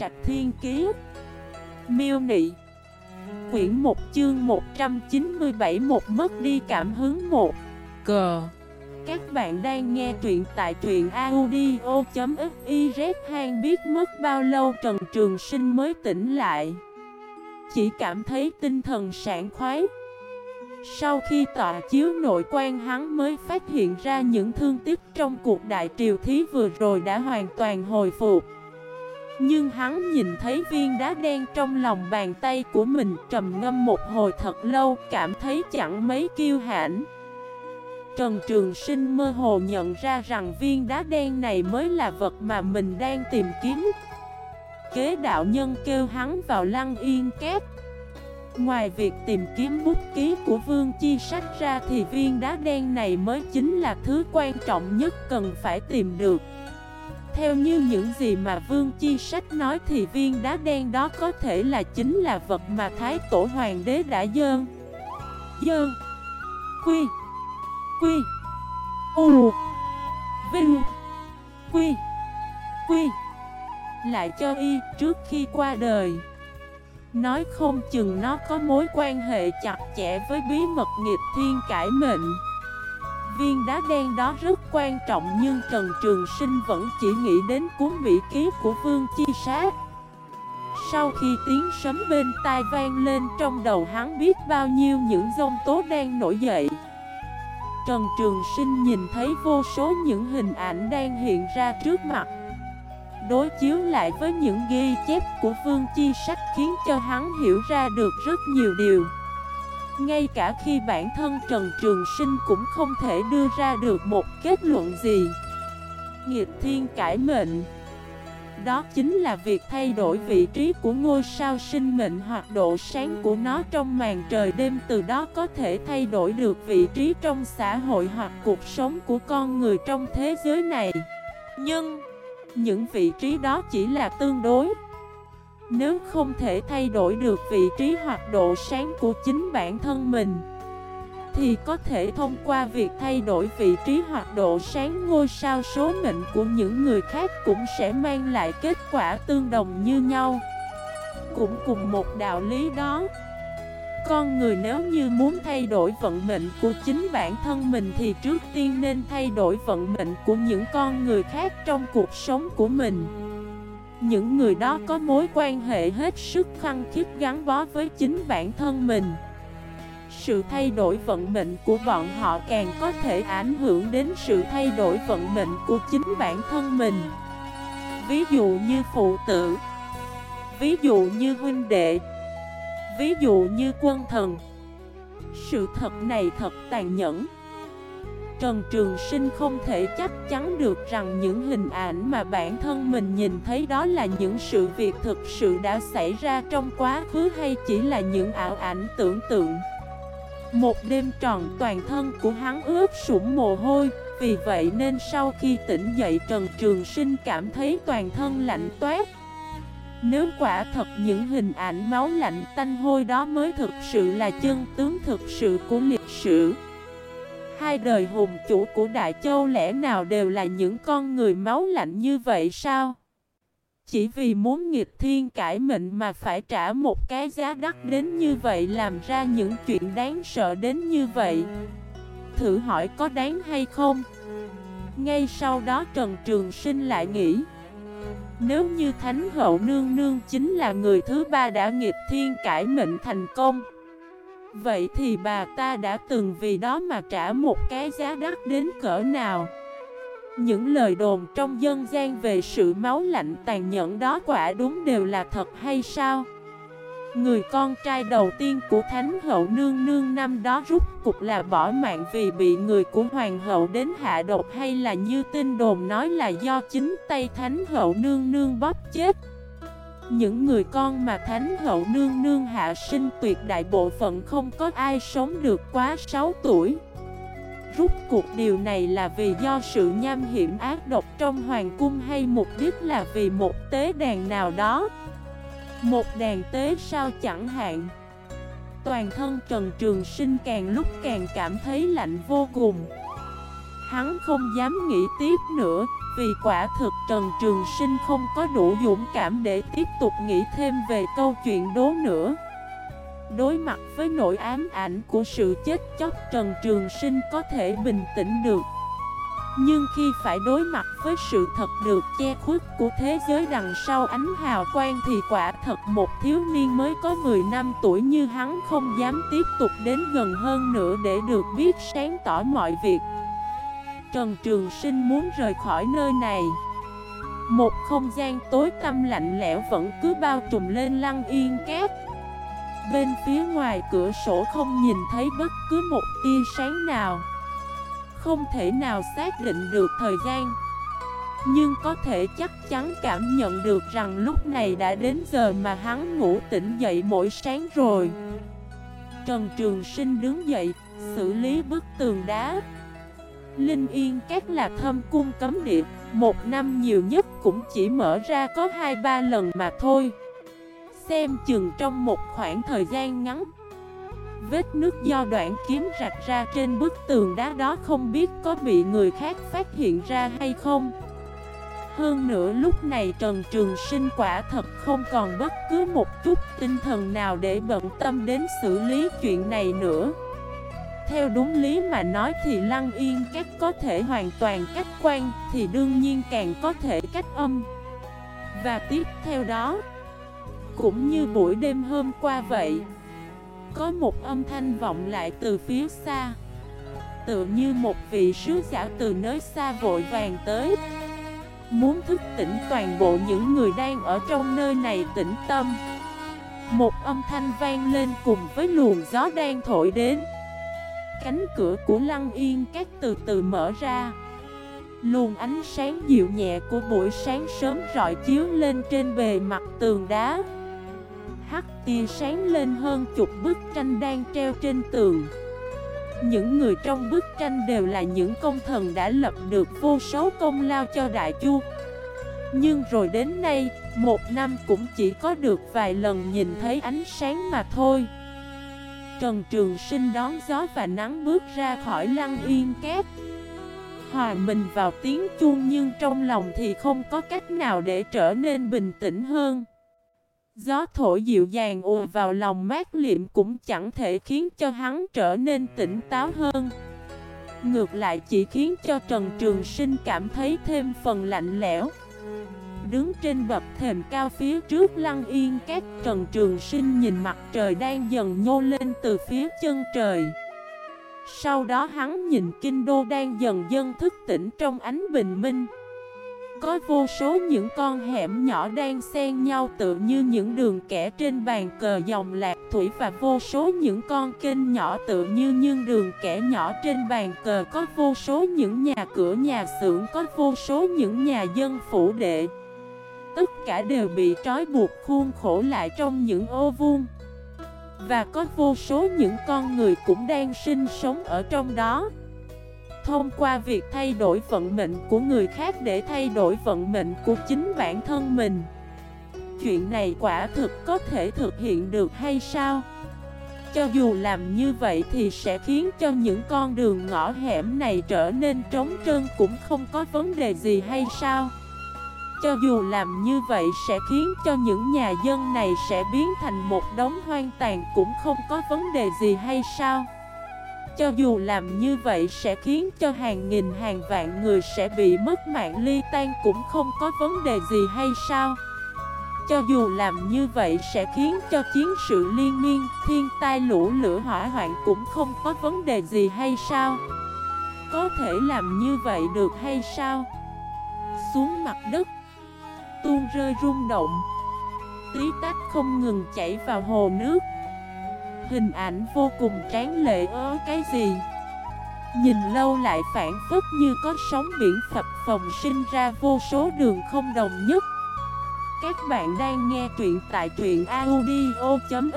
Trạch Thiên Kiế Miêu Nị. Quyển 1 chương 197 một mất đi cảm hứng một. Cờ Các bạn đang nghe truyện tại truyện audio.xyz Hang biết mất bao lâu Trần Trường Sinh mới tỉnh lại. Chỉ cảm thấy tinh thần sảng khoái. Sau khi tọa chiếu nội quan, hắn mới phát hiện ra những thương tích trong cuộc đại triều thí vừa rồi đã hoàn toàn hồi phục. Nhưng hắn nhìn thấy viên đá đen trong lòng bàn tay của mình trầm ngâm một hồi thật lâu, cảm thấy chẳng mấy kiêu hãnh. Trần Trường Sinh mơ hồ nhận ra rằng viên đá đen này mới là vật mà mình đang tìm kiếm. Kế đạo nhân kêu hắn vào lăng yên két Ngoài việc tìm kiếm bút ký của Vương Chi Sách ra thì viên đá đen này mới chính là thứ quan trọng nhất cần phải tìm được. Theo như những gì mà Vương Chi Sách nói thì viên đá đen đó có thể là chính là vật mà Thái Tổ Hoàng đế đã dơn. Dơn. Quy. Quy. U. Vinh. Quy. Quy. Lại cho y trước khi qua đời. Nói không chừng nó có mối quan hệ chặt chẽ với bí mật nghiệp thiên cải mệnh Viên đá đen đó rất quan trọng nhưng Trần Trường Sinh vẫn chỉ nghĩ đến cuốn mỹ ký của Vương Chi Sát. Sau khi tiếng sấm bên tai vang lên trong đầu hắn biết bao nhiêu những dông tố đang nổi dậy. Trần Trường Sinh nhìn thấy vô số những hình ảnh đang hiện ra trước mặt. Đối chiếu lại với những ghi chép của Vương Chi Sách khiến cho hắn hiểu ra được rất nhiều điều. Ngay cả khi bản thân Trần Trường Sinh cũng không thể đưa ra được một kết luận gì. Nghiệp thiên cải mệnh Đó chính là việc thay đổi vị trí của ngôi sao sinh mệnh hoặc độ sáng của nó trong màn trời đêm, từ đó có thể thay đổi được vị trí trong xã hội hoặc cuộc sống của con người trong thế giới này. Nhưng, những vị trí đó chỉ là tương đối nếu không thể thay đổi được vị trí hoặc độ sáng của chính bản thân mình, Thì có thể thông qua việc thay đổi vị trí hoặc độ sáng ngôi sao số mệnh của những người khác cũng sẽ mang lại kết quả tương đồng như nhau Cũng cùng một đạo lý đó, con người nếu như muốn thay đổi vận mệnh của chính bản thân mình thì trước tiên nên thay đổi vận mệnh của những con người khác trong cuộc sống của mình. Những người đó có mối quan hệ hết sức khăng khít gắn bó với chính bản thân mình. Sự thay đổi vận mệnh của bọn họ càng có thể ảnh hưởng đến sự thay đổi vận mệnh của chính bản thân mình. Ví dụ như phụ tử, ví dụ như huynh đệ, Ví dụ như quân thần Sự thật này thật tàn nhẫn Trần Trường Sinh không thể chắc chắn được rằng những hình ảnh mà bản thân mình nhìn thấy đó là những sự việc thực sự đã xảy ra trong quá khứ hay chỉ là những ảo ảnh tưởng tượng. Một đêm tròn toàn thân của hắn ướt sũng mồ hôi, vì vậy nên sau khi tỉnh dậy Trần Trường Sinh cảm thấy toàn thân lạnh toát. Nếu quả thật những hình ảnh máu lạnh tanh hôi đó mới thực sự là chân tướng thực sự của lịch sử Hai đời hùng chủ của Đại Châu lẽ nào đều là những con người máu lạnh như vậy sao? Chỉ vì muốn nghịch thiên cải mệnh mà phải trả một cái giá đắt đến như vậy làm ra những chuyện đáng sợ đến như vậy Thử hỏi có đáng hay không? Ngay sau đó Trần Trường Sinh lại nghĩ, nếu như Thánh Hậu Nương Nương chính là người thứ ba đã nghiệp thiên cải mệnh thành công Vậy thì bà ta đã từng vì đó mà trả một cái giá đắt đến cỡ nào Những lời đồn trong dân gian về sự máu lạnh tàn nhẫn đó quả đúng đều là thật hay sao Người con trai đầu tiên của Thánh hậu nương nương năm đó rút cục là bỏ mạng vì bị người của Hoàng hậu đến hạ độc hay là như tin đồn nói là do chính tay Thánh hậu nương nương bóp chết. Những người con mà Thánh hậu nương nương hạ sinh tuyệt đại bộ phận không có ai sống được quá 6 tuổi. Rút cuộc điều này là vì do sự nham hiểm ác độc trong hoàng cung hay mục đích là vì một tế đàn nào đó. Một đàn tế sao chẳng hạn Toàn thân Trần Trường Sinh càng lúc càng cảm thấy lạnh vô cùng Hắn không dám nghĩ tiếp nữa, vì quả thực Trần Trường Sinh không có đủ dũng cảm để tiếp tục nghĩ thêm về câu chuyện đố nữa. Đối mặt với nỗi ám ảnh của sự chết chóc Trần Trường Sinh có thể bình tĩnh được Nhưng khi phải đối mặt với sự thật được che khuất của thế giới đằng sau ánh hào quang Thì quả thật một thiếu niên mới có 10 năm tuổi như hắn không dám tiếp tục đến gần hơn nữa để được biết sáng tỏ mọi việc Trần Trường Sinh muốn rời khỏi nơi này. Một không gian tối tăm lạnh lẽo vẫn cứ bao trùm lên lăng yên kép Bên phía ngoài cửa sổ không nhìn thấy bất cứ một tia sáng nào. Không thể nào xác định được thời gian. Nhưng có thể chắc chắn cảm nhận được rằng lúc này đã đến giờ mà hắn ngủ tỉnh dậy mỗi sáng rồi. Trần Trường Sinh đứng dậy, xử lý bức tường đá. Linh Yên, Các là thâm cung cấm địa. Một năm nhiều nhất cũng chỉ mở ra có 2-3 lần mà thôi. Xem chừng trong một khoảng thời gian ngắn, Vết nước do đoạn kiếm rạch ra trên bức tường đá đó không biết có bị người khác phát hiện ra hay không. Hơn nữa lúc này Trần Trường Sinh quả thật không còn bất cứ một chút tinh thần nào để bận tâm đến xử lý chuyện này nữa. Theo đúng lý mà nói thì Lăng Yên các có thể hoàn toàn cách quan thì đương nhiên càng có thể cách âm. Và tiếp theo đó, cũng như buổi đêm hôm qua vậy, Có một âm thanh vọng lại từ phía xa. Tựa như một vị sứ giả từ nơi xa vội vàng tới. Muốn thức tỉnh toàn bộ những người đang ở trong nơi này tĩnh tâm. Một âm thanh vang lên cùng với luồng gió đang thổi đến. Cánh cửa của lăng yên các từ từ mở ra. Luồng ánh sáng dịu nhẹ của buổi sáng sớm rọi chiếu lên trên bề mặt tường đá. Hắt tia sáng lên hơn chục bức tranh đang treo trên tường. Những người trong bức tranh đều là những công thần đã lập được vô số công lao cho Đại Chu. Nhưng rồi đến nay, một năm cũng chỉ có được vài lần nhìn thấy ánh sáng mà thôi. Trần Trường Sinh đón gió và nắng bước ra khỏi lăng yên kép Hòa mình vào tiếng chuông nhưng trong lòng thì không có cách nào để trở nên bình tĩnh hơn. Gió thổi dịu dàng ùa vào lòng mát liệm cũng chẳng thể khiến cho hắn trở nên tỉnh táo hơn. Ngược lại chỉ khiến cho Trần Trường Sinh cảm thấy thêm phần lạnh lẽo. Đứng trên bậc thềm cao phía trước lăng yên các Trần Trường Sinh nhìn mặt trời đang dần nhô lên từ phía chân trời. Sau đó hắn nhìn kinh đô đang dần dần thức tỉnh trong ánh bình minh. Có vô số những con hẻm nhỏ đang xen nhau tự như những đường kẻ trên bàn cờ dòng lạc thủy Và vô số những con kênh nhỏ tự như những đường kẻ nhỏ trên bàn cờ. Có vô số những nhà cửa nhà xưởng, có vô số những nhà dân phủ đệ. Tất cả đều bị trói buộc khuôn khổ lại trong những ô vuông Và có vô số những con người cũng đang sinh sống ở trong đó thông qua việc thay đổi vận mệnh của người khác để thay đổi vận mệnh của chính bản thân mình. Chuyện này quả thực có thể thực hiện được hay sao? Cho dù làm như vậy thì sẽ khiến cho những con đường ngõ hẻm này trở nên trống trơn cũng không có vấn đề gì hay sao? Cho dù làm như vậy sẽ khiến cho những nhà dân này sẽ biến thành một đống hoang tàn cũng không có vấn đề gì hay sao? Cho dù làm như vậy sẽ khiến cho hàng nghìn hàng vạn người sẽ bị mất mạng ly tan cũng không có vấn đề gì hay sao? Cho dù làm như vậy sẽ khiến cho chiến sự liên miên, thiên tai lũ lửa hỏa hoạn cũng không có vấn đề gì hay sao? Có thể làm như vậy được hay sao? Xuống mặt đất Tuôn rơi rung động. Tí tách không ngừng chảy vào hồ nước. Hình ảnh vô cùng tráng lệ ớ, cái gì? Nhìn lâu lại phản phất như có sóng biển phập phồng sinh ra vô số đường không đồng nhất. Các bạn đang nghe truyện tại truyện audio.fif